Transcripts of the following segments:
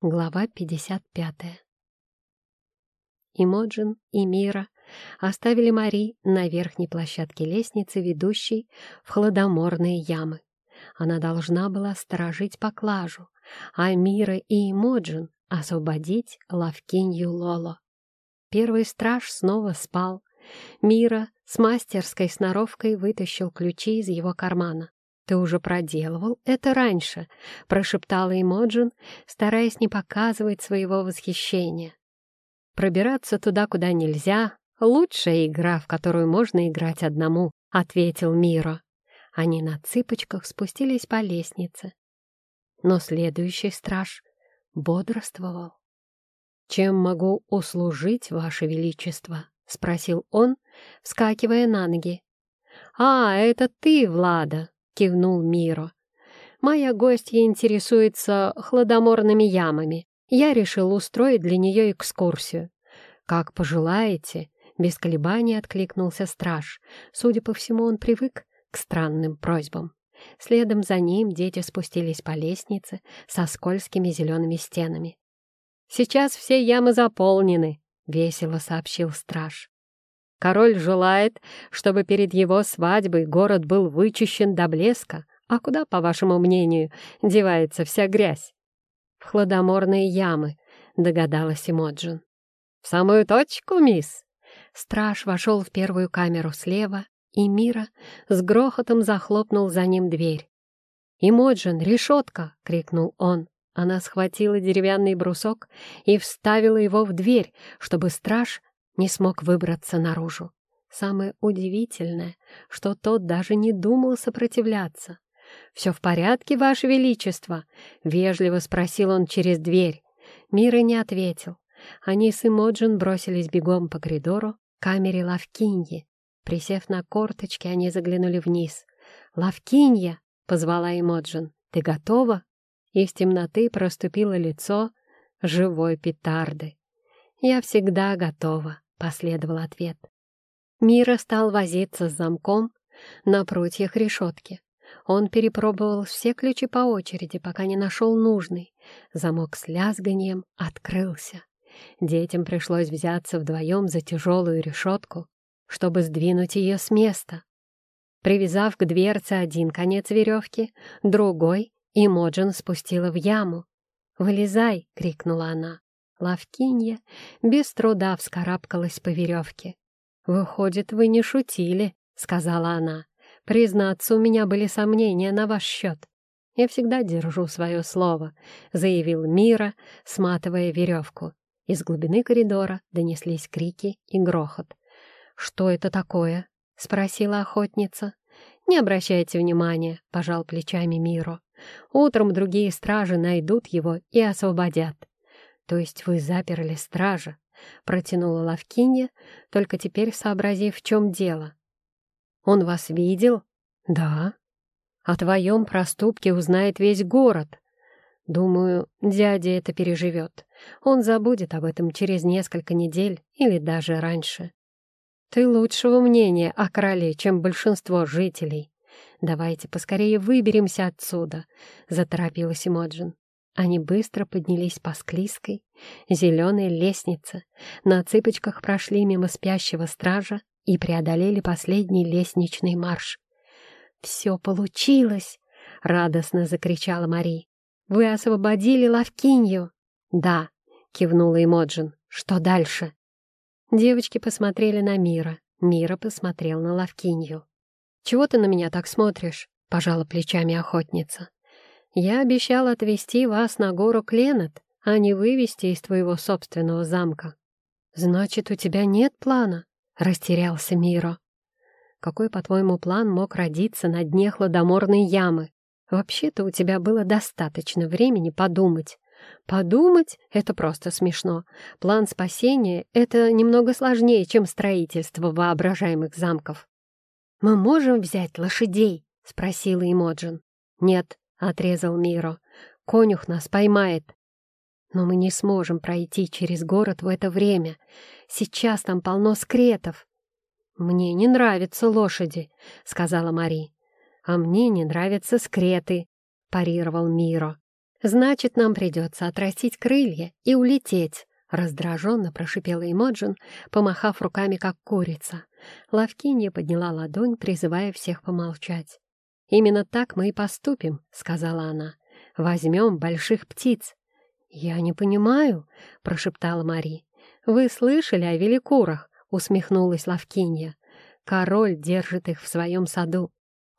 Глава 55. Имоджин и Мира оставили Мари на верхней площадке лестницы, ведущей в хладоморные ямы. Она должна была сторожить поклажу, а Мира и Имоджин освободить Лавкинью Лоло. Первый страж снова спал. Мира с мастерской сноровкой вытащил ключи из его кармана. «Ты уже проделывал это раньше», — прошептала Эмоджин, стараясь не показывать своего восхищения. «Пробираться туда, куда нельзя — лучшая игра, в которую можно играть одному», — ответил Миро. Они на цыпочках спустились по лестнице. Но следующий страж бодрствовал. «Чем могу услужить, Ваше Величество?» — спросил он, вскакивая на ноги. «А, это ты, Влада!» Кивнул Миро. «Моя гостья интересуется хладоморными ямами. Я решил устроить для нее экскурсию». «Как пожелаете», — без колебаний откликнулся страж. Судя по всему, он привык к странным просьбам. Следом за ним дети спустились по лестнице со скользкими зелеными стенами. «Сейчас все ямы заполнены», — весело сообщил страж. Король желает, чтобы перед его свадьбой город был вычищен до блеска. А куда, по вашему мнению, девается вся грязь? В хладоморные ямы, догадалась Эмоджин. В самую точку, мисс. Страж вошел в первую камеру слева, и Мира с грохотом захлопнул за ним дверь. «Эмоджин, решетка!» — крикнул он. Она схватила деревянный брусок и вставила его в дверь, чтобы страж не смог выбраться наружу. Самое удивительное, что тот даже не думал сопротивляться. «Все в порядке, Ваше Величество?» — вежливо спросил он через дверь. Мира не ответил. Они с Эмоджин бросились бегом по коридору к камере Лавкиньи. Присев на корточки, они заглянули вниз. «Лавкинья!» — позвала Эмоджин. «Ты готова?» Из темноты проступило лицо живой петарды. «Я всегда готова», — последовал ответ. Мира стал возиться с замком на прутьях решетки. Он перепробовал все ключи по очереди, пока не нашел нужный. Замок с лязганием открылся. Детям пришлось взяться вдвоем за тяжелую решетку, чтобы сдвинуть ее с места. Привязав к дверце один конец веревки, другой, и Моджин спустила в яму. «Вылезай!» — крикнула она. Лавкинья без труда вскарабкалась по веревке. «Выходит, вы не шутили», — сказала она. «Признаться, у меня были сомнения на ваш счет. Я всегда держу свое слово», — заявил Мира, сматывая веревку. Из глубины коридора донеслись крики и грохот. «Что это такое?» — спросила охотница. «Не обращайте внимания», — пожал плечами Миро. «Утром другие стражи найдут его и освободят. «То есть вы заперли стража?» — протянула Лавкинья, только теперь сообразив, в чем дело. «Он вас видел?» «Да». «О твоем проступке узнает весь город. Думаю, дядя это переживет. Он забудет об этом через несколько недель или даже раньше. Ты лучшего мнения о короле, чем большинство жителей. Давайте поскорее выберемся отсюда», — заторопилась Эмоджин. Они быстро поднялись по склизкой, зеленой лестнице, на цыпочках прошли мимо спящего стража и преодолели последний лестничный марш. «Все получилось!» — радостно закричала Мари. «Вы освободили Лавкинью?» «Да», — кивнула Эмоджин. «Что дальше?» Девочки посмотрели на Мира. Мира посмотрел на Лавкинью. «Чего ты на меня так смотришь?» — пожала плечами охотница. Я обещал отвезти вас на гору Кленет, а не вывести из твоего собственного замка. Значит, у тебя нет плана? Растерялся Миро. Какой, по-твоему, план мог родиться на дне хладоморной ямы? Вообще-то у тебя было достаточно времени подумать. Подумать — это просто смешно. План спасения — это немного сложнее, чем строительство воображаемых замков. «Мы можем взять лошадей?» — спросила Имоджин. «Нет, — отрезал Миро. «Конюх нас поймает». «Но мы не сможем пройти через город в это время. Сейчас там полно скретов». «Мне не нравятся лошади», — сказала Мари. «А мне не нравятся скреты», — парировал Миро. Значит, нам придется отрастить крылья и улететь, раздраженно прошипела Эмоджин, помахав руками, как курица. Лавкинья подняла ладонь, призывая всех помолчать. «Именно так мы и поступим», — сказала она. «Возьмем больших птиц». «Я не понимаю», — прошептала Мари. «Вы слышали о великурах?» — усмехнулась Лавкинья. «Король держит их в своем саду».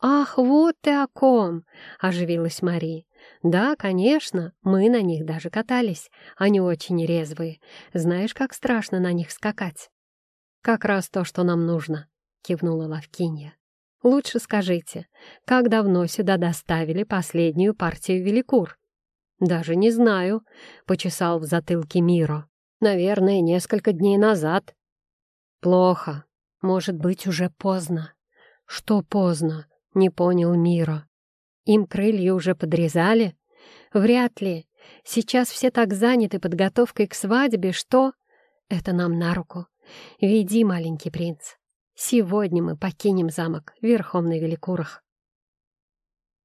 «Ах, вот ты о ком!» — оживилась Мари. «Да, конечно, мы на них даже катались. Они очень резвые. Знаешь, как страшно на них скакать?» «Как раз то, что нам нужно», — кивнула Лавкинья. «Лучше скажите, как давно сюда доставили последнюю партию великур?» «Даже не знаю», — почесал в затылке Миро. «Наверное, несколько дней назад». «Плохо. Может быть, уже поздно». «Что поздно?» — не понял Миро. «Им крылья уже подрезали?» «Вряд ли. Сейчас все так заняты подготовкой к свадьбе, что...» «Это нам на руку. Веди, маленький принц. Сегодня мы покинем замок верхом на Великурах».